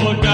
forgot.